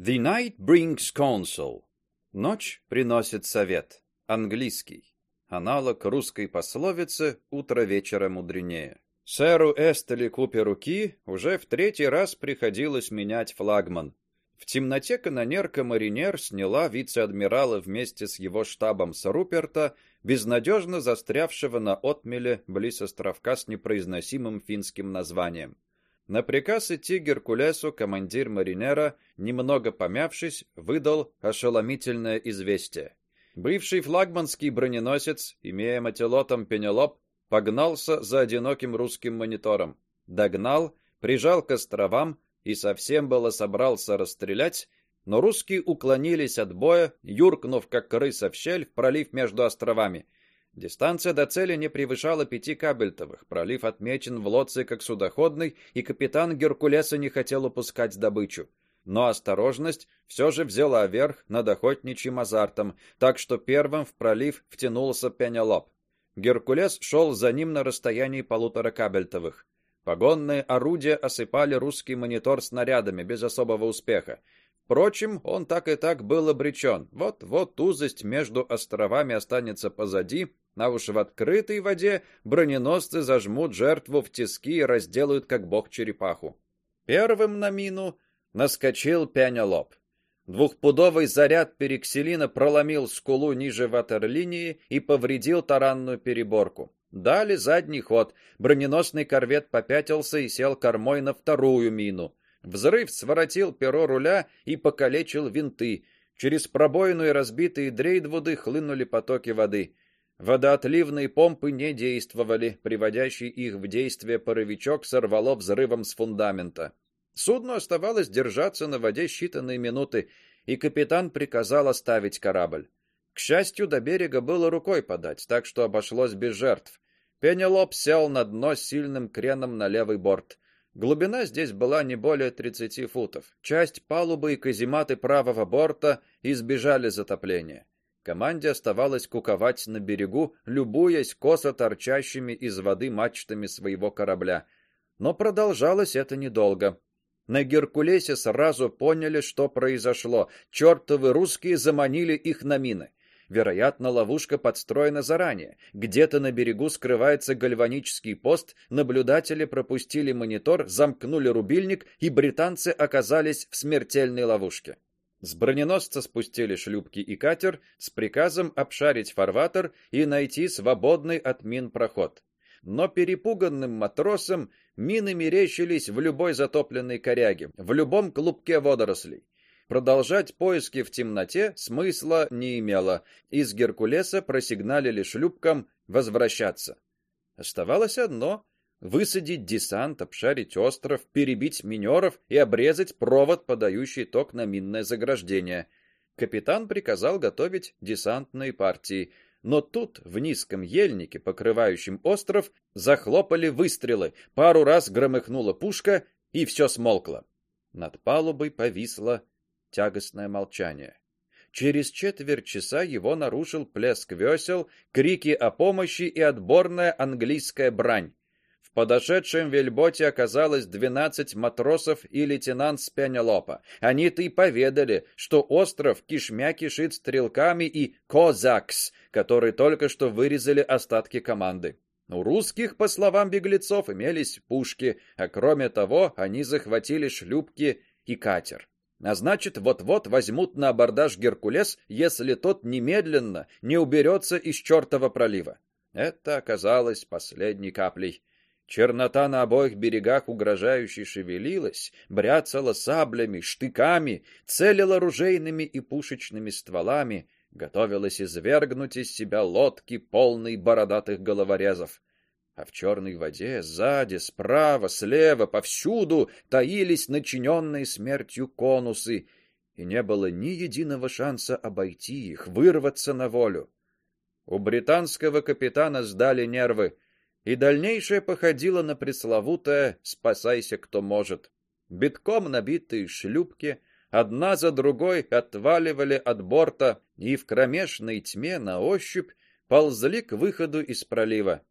The night brings counsel. Ночь приносит совет. Английский. Аналог русской пословицы утро вечера мудренее. Сэру Эстели Куперу Ки уже в третий раз приходилось менять флагман. В темноте канонерка Маринер сняла вице-адмирала вместе с его штабом с Руперта, безнадежно застрявшего на отмеле близ островка с непроизносимым финским названием. На приказ идти Геркулесу командир Маринера, немного помявшись, выдал ошеломительное известие. Бывший флагманский броненосец, имея мотилотом Пенелоп, погнался за одиноким русским монитором, догнал, прижал к островам и совсем было собрался расстрелять, но русские уклонились от боя, юркнув как крыса в щель в пролив между островами. Дистанция до цели не превышала пяти кабельтовых. Пролив отмечен в лодце как судоходный, и капитан Геркулеса не хотел упускать добычу. Но осторожность все же взяла верх над охотничьим азартом, так что первым в пролив втянулся Пенелоп. Геркулес шел за ним на расстоянии полутора кабельтовых. Погонные орудия осыпали русский монитор снарядами без особого успеха. Впрочем, он так и так был обречен. Вот-вот узость между островами останется позади, а уж в открытой воде броненосцы зажмут жертву в тиски и разделают как бог черепаху. Первым на мину наскочил Пенелоп. Двухпудовый заряд перекселина проломил скулу ниже ватерлинии и повредил таранную переборку. Дали задний ход. Броненосный корвет попятился и сел кормой на вторую мину. Взрыв своротил перо руля и покалечил винты. Через пробоину и разбитые дрейдвуды хлынули потоки воды. Водоотливные помпы не действовали, приводящий их в действие паровичок сорвало взрывом с фундамента. Судну оставалось держаться на воде считанные минуты, и капитан приказал оставить корабль. К счастью, до берега было рукой подать, так что обошлось без жертв. Пенелоп сел на дно с сильным креном на левый борт. Глубина здесь была не более 30 футов. Часть палубы и казематы правого борта избежали затопления. Команде оставалось куковать на берегу, любуясь косо торчащими из воды мачтами своего корабля. Но продолжалось это недолго. На Геркулесе сразу поняли, что произошло. Чёртовы русские заманили их на мины. Вероятно, ловушка подстроена заранее. Где-то на берегу скрывается гальванический пост, наблюдатели пропустили монитор, замкнули рубильник, и британцы оказались в смертельной ловушке. С броненосца спустили шлюпки и катер с приказом обшарить фарватер и найти свободный от мин проход. Но перепуганным матросам мины мерещились в любой затопленной коряге, в любом клубке водорослей. Продолжать поиски в темноте смысла не имело. Из Геркулеса просигналили шлюпкам возвращаться. Оставалось одно высадить десант, обшарить остров, перебить минеров и обрезать провод, подающий ток на минное заграждение. Капитан приказал готовить десантные партии, но тут в низком ельнике, покрывающем остров, захлопали выстрелы. Пару раз громыхнула пушка, и все смолкло. Над палубой повисло тягостное молчание. Через четверть часа его нарушил плеск весел, крики о помощи и отборная английская брань. В подошедшем вельботе оказалось двенадцать матросов и лейтенант с Пенелопа. Они-то и поведали, что остров кишмя кишит стрелками и козакс, которые только что вырезали остатки команды. У русских, по словам беглецов, имелись пушки, а кроме того, они захватили шлюпки и катер. А значит, вот-вот возьмут на абордаж Геркулес, если тот немедленно не уберется из чертова пролива. Это оказалось последней каплей. Чернота на обоих берегах угрожающе шевелилась, бряцала саблями, штыками, целила ружейными и пушечными стволами, готовилась извергнуть из себя лодки, полные бородатых головорезов. А в черной воде сзади, справа, слева, повсюду таились начиненные смертью конусы, и не было ни единого шанса обойти их, вырваться на волю. У британского капитана сдали нервы и дальнейшее походило на пресловутое «спасайся, кто может». Битком набитые шлюпки одна за другой отваливали от борта и в кромешной тьме на ощупь ползли к выходу из пролива.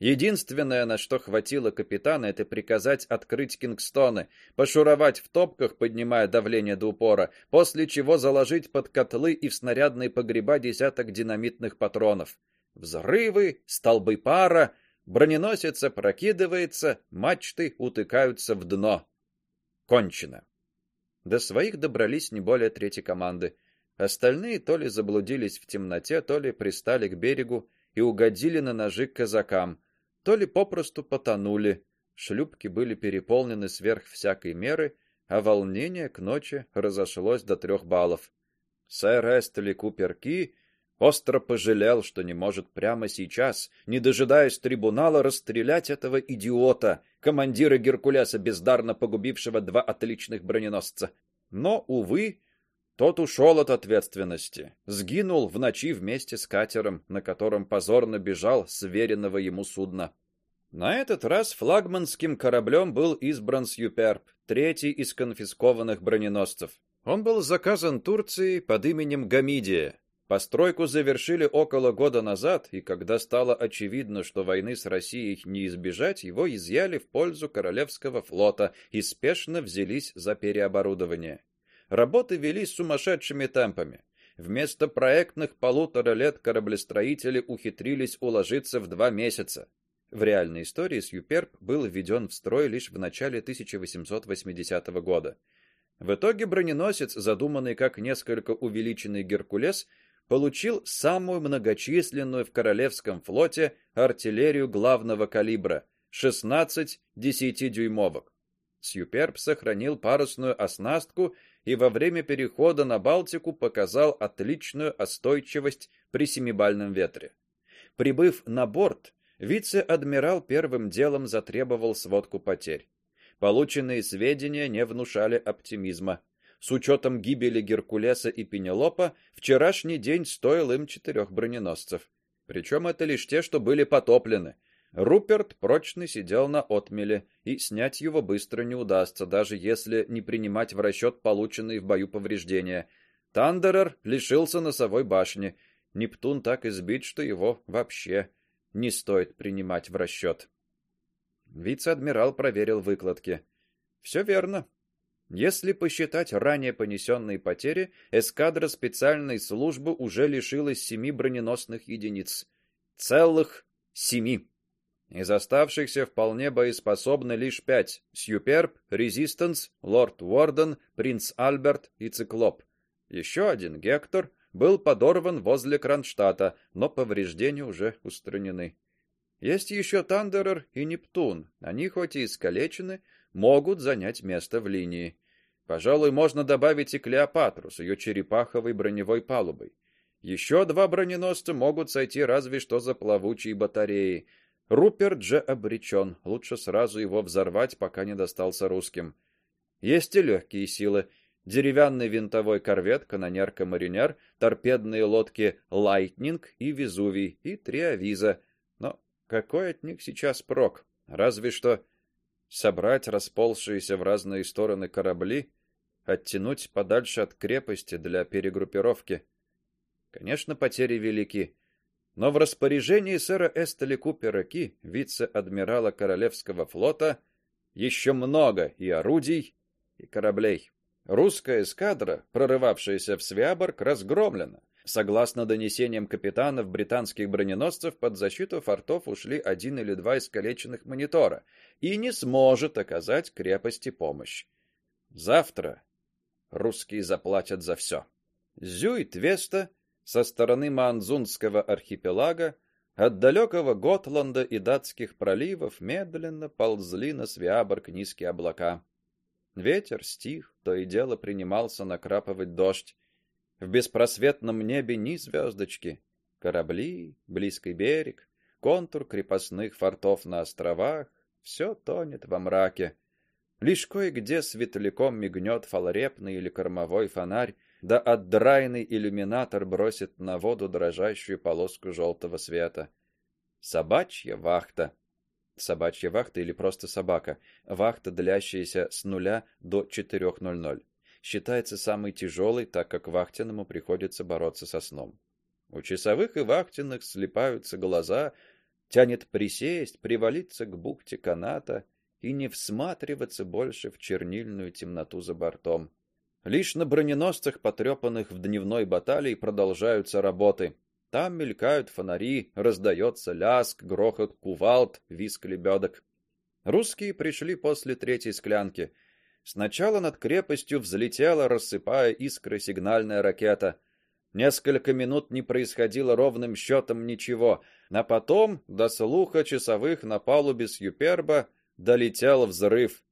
Единственное, на что хватило капитана, это приказать открыть Кингстоны, пошуровать в топках, поднимая давление до упора, после чего заложить под котлы и в снарядные погреба десяток динамитных патронов. Взрывы, столбы пара, броненосец опрокидывается, мачты утыкаются в дно. Кончено. До своих добрались не более трети команды. Остальные то ли заблудились в темноте, то ли пристали к берегу и угодили на ножи к казакам, то ли попросту потонули. Шлюпки были переполнены сверх всякой меры, а волнение к ночи разошлось до трех баллов. Сэр Эстли Куперки остро пожалел, что не может прямо сейчас, не дожидаясь трибунала, расстрелять этого идиота, командира Геркулеса, бездарно погубившего два отличных броненосца. Но увы, тот ушел от ответственности, сгинул в ночи вместе с катером, на котором позорно бежал с веренного ему судна. На этот раз флагманским кораблем был избран Сьюперб, третий из конфискованных броненосцев. Он был заказан Турцией под именем Гамидия. Постройку завершили около года назад, и когда стало очевидно, что войны с Россией не избежать, его изъяли в пользу королевского флота и спешно взялись за переоборудование. Работы велись сумасшедшими темпами. Вместо проектных полутора лет кораблестроители ухитрились уложиться в два месяца. В реальной истории Сьюперб был введен в строй лишь в начале 1880 года. В итоге броненосец, задуманный как несколько увеличенный Геркулес, получил самую многочисленную в королевском флоте артиллерию главного калибра 16 десятидюймовок. Сьюперб сохранил парусную оснастку и во время перехода на Балтику показал отличную остойчивость при семибальном ветре. Прибыв на борт, вице-адмирал первым делом затребовал сводку потерь. Полученные сведения не внушали оптимизма. С учетом гибели Геркулеса и Пенелопа, вчерашний день стоил им четырех броненосцев. Причем это лишь те, что были потоплены. Руперт прочно сидел на отмеле, и снять его быстро не удастся, даже если не принимать в расчет полученные в бою повреждения. Тандерер лишился носовой башни. Нептун так избит, что его вообще не стоит принимать в расчет. Вице-адмирал проверил выкладки. Все верно. Если посчитать ранее понесенные потери, эскадра специальной службы уже лишилась семи броненосных единиц. Целых семи. Из оставшихся вполне боеспособны лишь пять: Сьюперб, Резистанс, Лорд Уорден, Принц Альберт и Циклоп. Еще один Гектор был подорван возле Кронштадта, но повреждения уже устранены. Есть еще Тандерер и Нептун. Они хоть и искалечены, могут занять место в линии. Пожалуй, можно добавить и Клеопатру с ее черепаховой броневой палубой. Еще два броненосца могут сойти разве что за плавучие батареи, Руперт же обречен. Лучше сразу его взорвать, пока не достался русским. Есть и легкие силы: деревянный винтовой корвет канонерка Маринер, торпедные лодки Лайтнинг и Везувий и три авиза. Но какой от них сейчас прок? Разве что собрать расползшиеся в разные стороны корабли, оттянуть подальше от крепости для перегруппировки. Конечно, потери велики. Но в распоряжении сэра Эстели Купера Ки, вице-адмирала Королевского флота, еще много и орудий, и кораблей. Русская эскадра, прорывавшаяся в Свиаборг, разгромлена. Согласно донесениям капитанов британских броненосцев, под защиту фортов ушли один или два искалеченных монитора и не сможет оказать крепости помощь. Завтра русские заплатят за все. Зюит-Веста со стороны Манзунского архипелага, от далекого Готланда и датских проливов медленно ползли на Свиаборг низкие облака. Ветер стих, то и дело принимался накрапывать дождь. В беспросветном небе ни звездочки. Корабли, близкий берег, контур крепостных фортов на островах все тонет во мраке. Лишь кое-где светляком мигнет фаларепный или кормовой фонарь, да отдраенный иллюминатор бросит на воду дрожащую полоску желтого света. Собачья вахта. Собачья вахта или просто собака. Вахта, длящаяся с нуля до 4:00. Считается самой тяжелой, так как вахтенному приходится бороться со сном. У часовых и вахтенных слипаются глаза, Тянет присесть, привалиться к бухте каната и не всматриваться больше в чернильную темноту за бортом. Лишь на броненосцах, потрепанных в дневной баталии, продолжаются работы. Там мелькают фонари, раздается ляск, грохот кувалд, визг лебедок. Русские пришли после третьей склянки. Сначала над крепостью взлетела, рассыпая искры, сигнальная ракета. Несколько минут не происходило ровным счетом ничего, а потом до слуха часовых на палубе с Юперба долетел взрыв.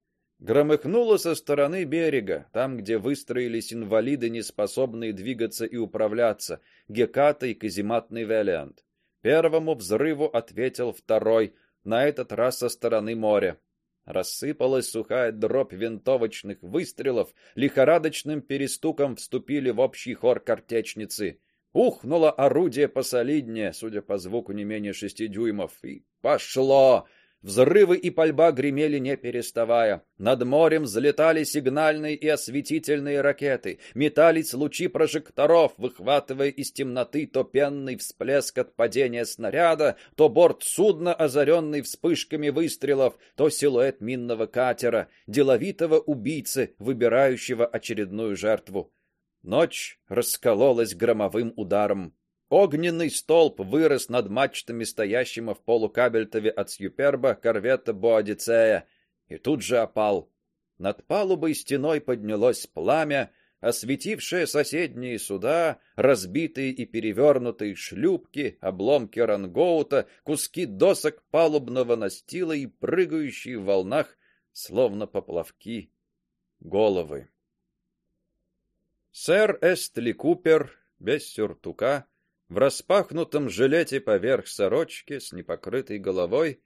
Громыхнуло со стороны берега, там, где выстроились инвалиды, не способные двигаться и управляться, Геката и казематный Велиант. Первому взрыву ответил второй, на этот раз со стороны моря. Рассыпалась сухая дробь винтовочных выстрелов, лихорадочным перестуком вступили в общий хор картечницы. Ухнуло орудие посолиднее, судя по звуку не менее шести дюймов, и пошло. Взрывы и пальба гремели не переставая. Над морем взлетали сигнальные и осветительные ракеты, метались лучи прожекторов, выхватывая из темноты то пенный всплеск от падения снаряда, то борт судна, озаренный вспышками выстрелов, то силуэт минного катера, деловитого убийцы, выбирающего очередную жертву. Ночь раскололась громовым ударом. Огненный столб вырос над мачтами стоящего в полукабельтове от Сьюперба корвета Боадицея и тут же опал. Над палубой стеной поднялось пламя, осветившее соседние суда, разбитые и перевернутые шлюпки, обломки рангоута, куски досок палубного настила и прыгающие в волнах, словно поплавки, головы. Сэр Эстли Купер без сюртука в распахнутом жилете поверх сорочки с непокрытой головой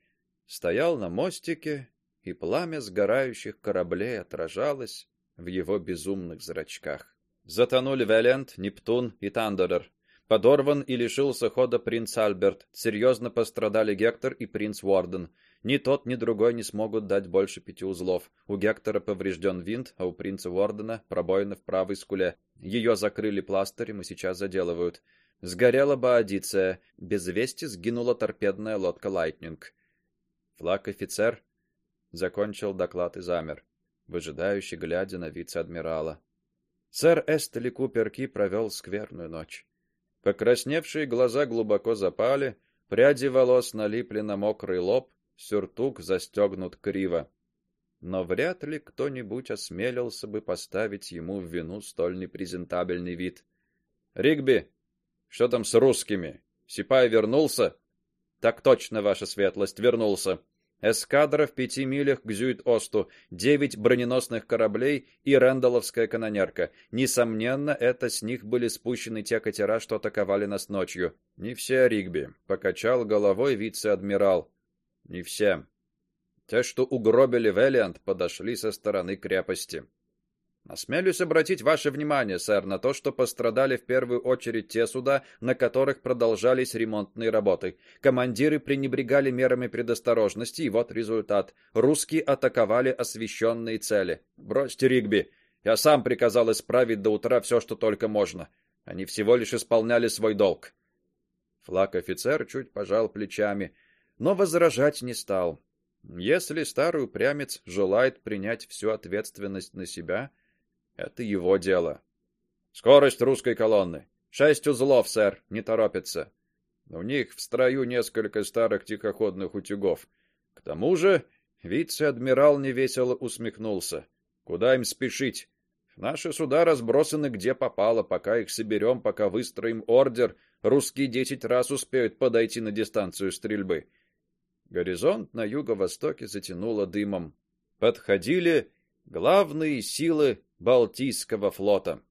стоял на мостике, и пламя сгорающих кораблей отражалось в его безумных зрачках. Затонули Валент, Нептун и Тандерер. Подорван и лишился хода принц Альберт. Серьезно пострадали Гектор и принц Уорден. Ни тот, ни другой не смогут дать больше пяти узлов. У Гектора поврежден винт, а у принца Уордена пробоина в правой скуле. Ее закрыли пластырем и сейчас заделывают. Сгорела Боадиция, без вести сгинула торпедная лодка Лайтнинг. Флаг-офицер закончил доклад и замер, выжидающе глядя на вице-адмирала. Сэр Эстли Купер Ки провел скверную ночь. Покрасневшие глаза глубоко запали, пряди волос налипли на мокрый лоб, сюртук застегнут криво. Но вряд ли кто-нибудь осмелился бы поставить ему в вину столь непрезентабельный вид. Ригби, что там с русскими? Сипай вернулся? Так точно, ваша светлость, вернулся. Эскадра в пяти милях к Зюит-Осту, девять броненосных кораблей и Рэндалловская канонерка. Несомненно, это с них были спущены те катера, что атаковали нас ночью. Не все, Ригби, покачал головой вице-адмирал. Не все. Те, что угробили Велиант, подошли со стороны крепости. Осмелюсь обратить ваше внимание, сэр, на то, что пострадали в первую очередь те суда, на которых продолжались ремонтные работы. Командиры пренебрегали мерами предосторожности, и вот результат. Русские атаковали освещенные цели. Бросьте, Ригби. Я сам приказал исправить до утра все, что только можно. Они всего лишь исполняли свой долг. Флаг офицер чуть пожал плечами, но возражать не стал. Если старый упрямец желает принять всю ответственность на себя, это его дело. Скорость русской колонны. Шесть узлов, сэр, не торопится. У них в строю несколько старых тихоходных утюгов. К тому же, вице-адмирал невесело усмехнулся. Куда им спешить? Наши суда разбросаны где попало, пока их соберем, пока выстроим ордер, русские десять раз успеют подойти на дистанцию стрельбы. Горизонт на юго-востоке затянуло дымом. Подходили главные силы Балтийского флота.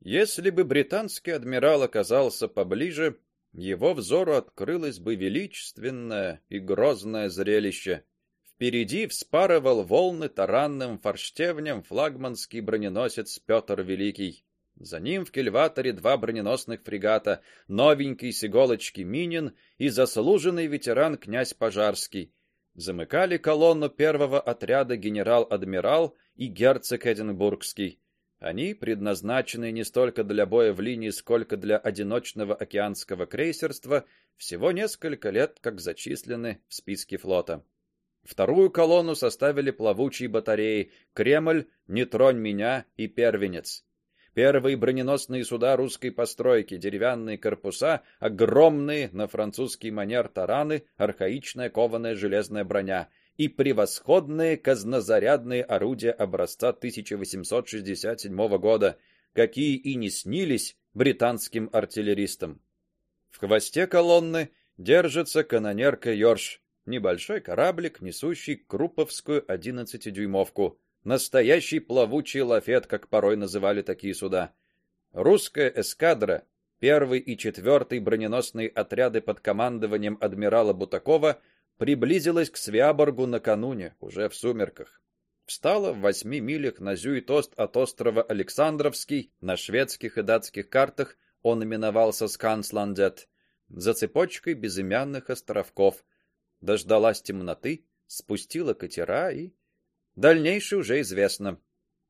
Если бы британский адмирал оказался поближе, его взору открылось бы величественное и грозное зрелище. Впереди вспарывал волны таранным форштевнем флагманский броненосец Петр Великий. За ним в кильваторе два броненосных фрегата: новенький с иголочки Минин и заслуженный ветеран князь Пожарский. Замыкали колонну первого отряда генерал-адмирал и герцог Эдинбургский. Они предназначены не столько для боя в линии, сколько для одиночного океанского крейсерства, всего несколько лет как зачислены в списке флота. Вторую колонну составили плавучие батареи Кремль, Не тронь меня и Первенец. Первые броненосные суда русской постройки, деревянные корпуса, огромные на французский манер тараны, архаичная кованая железная броня и превосходные казнозарядные орудия образца 1867 года, какие и не снились британским артиллеристам. В хвосте колонны держится канонерка Йорш, небольшой кораблик, несущий Круповскую 11-дюймовку. Настоящий плавучий лафет, как порой называли такие суда. Русская эскадра, первый и четвертый броненосные отряды под командованием адмирала Бутакова приблизилась к Свяборгу накануне, уже в сумерках. Встала в восьми милях на Зюит-Ост от острова Александровский, на шведских и датских картах он именовался Скансландет, за цепочкой безымянных островков. Дождалась темноты, спустила катера и Дальнейшее уже известно.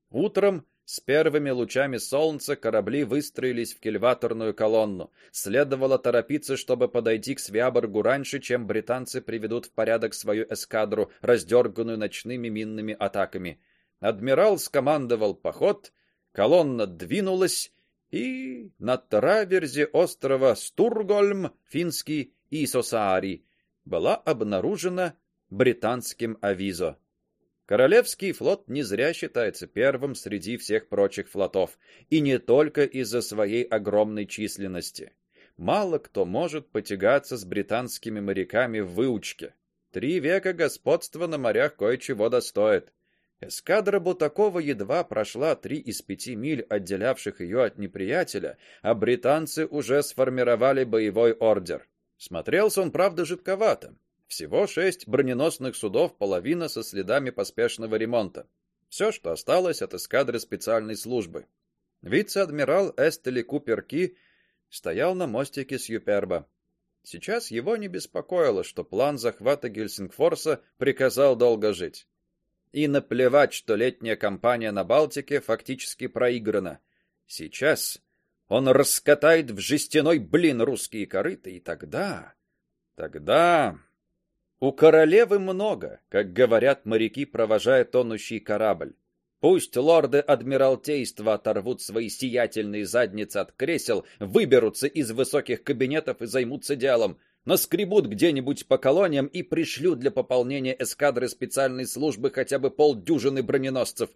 Утром с первыми лучами солнца корабли выстроились в кильваторную колонну. Следовало торопиться, чтобы подойти к Свяборгу раньше, чем британцы приведут в порядок свою эскадру, раздерганную ночными минными атаками. Адмирал скомандовал поход, колонна двинулась, и на траверзе острова Стургольм, финский и Сосаари, была обнаружена британским авизо. Королевский флот не зря считается первым среди всех прочих флотов, и не только из-за своей огромной численности. Мало кто может потягаться с британскими моряками в выучке. Три века господства на морях кое-чего достоит. Эскадра Бутакова едва прошла три из пяти миль, отделявших ее от неприятеля, а британцы уже сформировали боевой ордер. Смотрелся он, правда, жидковато. Всего шесть броненосных судов, половина со следами поспешного ремонта. Все, что осталось от эскадры специальной службы. Вице-адмирал Эстели Куперки стоял на мостике с Юперба. Сейчас его не беспокоило, что план захвата Гельсингфорса приказал долго жить. И наплевать, что летняя кампания на Балтике фактически проиграна. Сейчас он раскатает в жестяной блин русские корыта, и тогда... Тогда у королевы много, как говорят моряки, провожая тонущий корабль. Пусть лорды адмиралтейства оторвут свои сиятельные задницы от кресел, выберутся из высоких кабинетов и займутся делом, наскребут где-нибудь по колониям и пришлют для пополнения эскадры специальной службы хотя бы полдюжины броненосцев.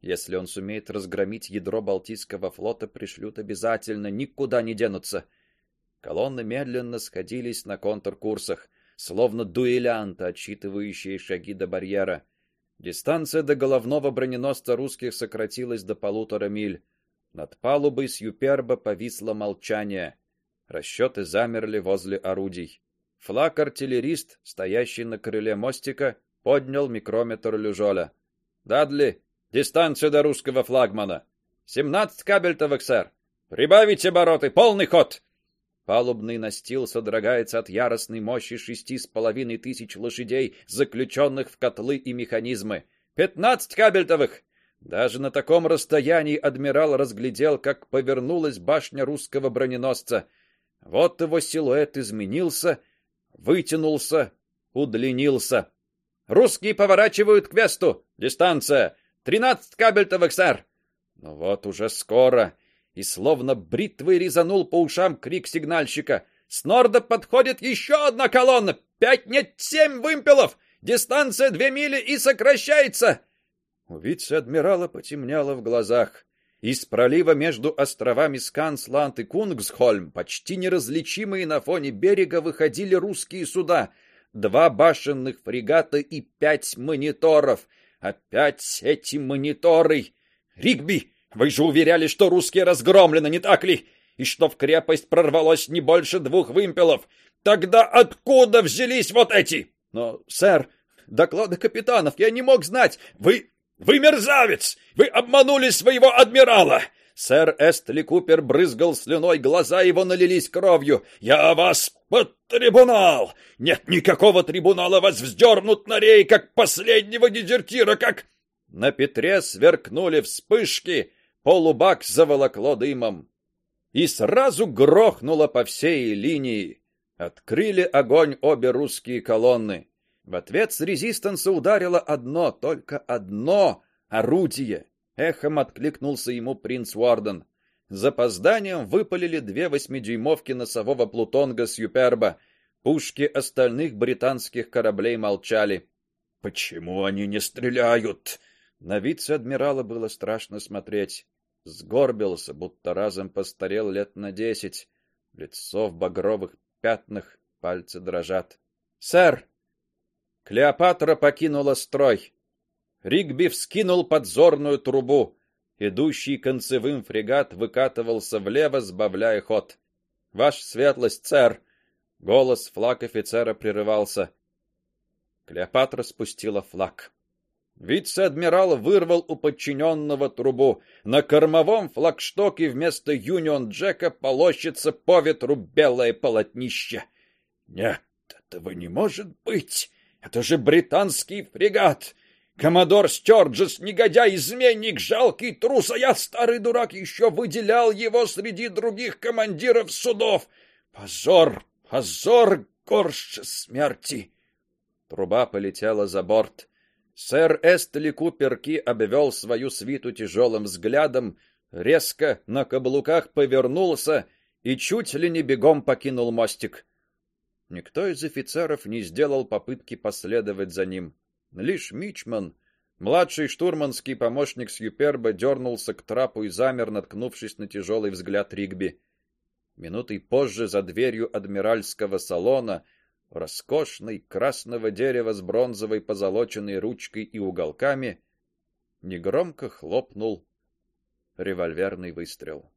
Если он сумеет разгромить ядро Балтийского флота, пришлют обязательно, никуда не денутся. Колонны медленно сходились на контркурсах словно дуэлянты, отсчитывающие шаги до барьера. Дистанция до головного броненосца русских сократилась до полутора миль. Над палубой с Юперба повисло молчание. Расчеты замерли возле орудий. Флаг-артиллерист, стоящий на крыле мостика, поднял микрометр Люжоля. «Дадли, дистанция до русского флагмана. Семнадцать кабельтовых, сэр. Прибавить обороты, полный ход!» Палубный настил содрогается от яростной мощи шести с половиной тысяч лошадей, заключенных в котлы и механизмы. Пятнадцать кабельтовых! Даже на таком расстоянии адмирал разглядел, как повернулась башня русского броненосца. Вот его силуэт изменился, вытянулся, удлинился. Русские поворачивают к весту. Дистанция тринадцать кабельтовых, сэр. Ну вот уже скоро и словно бритвой резанул по ушам крик сигнальщика. «С норда подходит еще одна колонна! Пять, нет, семь вымпелов! Дистанция две мили и сокращается!» У вице-адмирала потемнело в глазах. Из пролива между островами Скансланд и Кунгсхольм, почти неразличимые на фоне берега, выходили русские суда. Два башенных фрегата и пять мониторов. Опять эти мониторы! «Ригби! Вы же уверяли, что русские разгромлены, не так ли? И что в крепость прорвалось не больше двух вымпелов. Тогда откуда взялись вот эти? Но, сэр, доклады капитанов я не мог знать. Вы... вы мерзавец! Вы обманули своего адмирала! Сэр Эстли Купер брызгал слюной, глаза его налились кровью. «Я вас под трибунал! Нет никакого трибунала, вас вздернут на рей, как последнего дезертира, как...» На Петре сверкнули вспышки, полубак заволокло дымом. И сразу грохнуло по всей линии. Открыли огонь обе русские колонны. В ответ с резистанса ударило одно, только одно орудие. Эхом откликнулся ему принц Уорден. Запозданием выпалили две восьмидюймовки носового плутонга с Юперба. Пушки остальных британских кораблей молчали. Почему они не стреляют? На вице-адмирала было страшно смотреть. Сгорбился, будто разом постарел лет на десять. Лицо в багровых пятнах, пальцы дрожат. Сэр, Клеопатра покинула строй. Ригби вскинул подзорную трубу. Идущий концевым фрегат выкатывался влево, сбавляя ход. Ваш светлость, сэр. Голос флаг офицера прерывался. Клеопатра спустила флаг. Вице-адмирал вырвал у подчиненного трубу. На кормовом флагштоке вместо Юнион Джека полощется по ветру белое полотнище. Нет, этого не может быть. Это же британский фрегат. Коммодор Стёрджес, негодяй, изменник, жалкий трус, а я, старый дурак, еще выделял его среди других командиров судов. Позор, позор, горше смерти. Труба полетела за борт. Сэр Эстли Куперки обвел свою свиту тяжелым взглядом, резко на каблуках повернулся и чуть ли не бегом покинул мостик. Никто из офицеров не сделал попытки последовать за ним. Лишь Мичман, младший штурманский помощник Юперба, дернулся к трапу и замер, наткнувшись на тяжелый взгляд Ригби. Минутой позже за дверью адмиральского салона, роскошный красного дерева с бронзовой позолоченной ручкой и уголками, негромко хлопнул револьверный выстрел.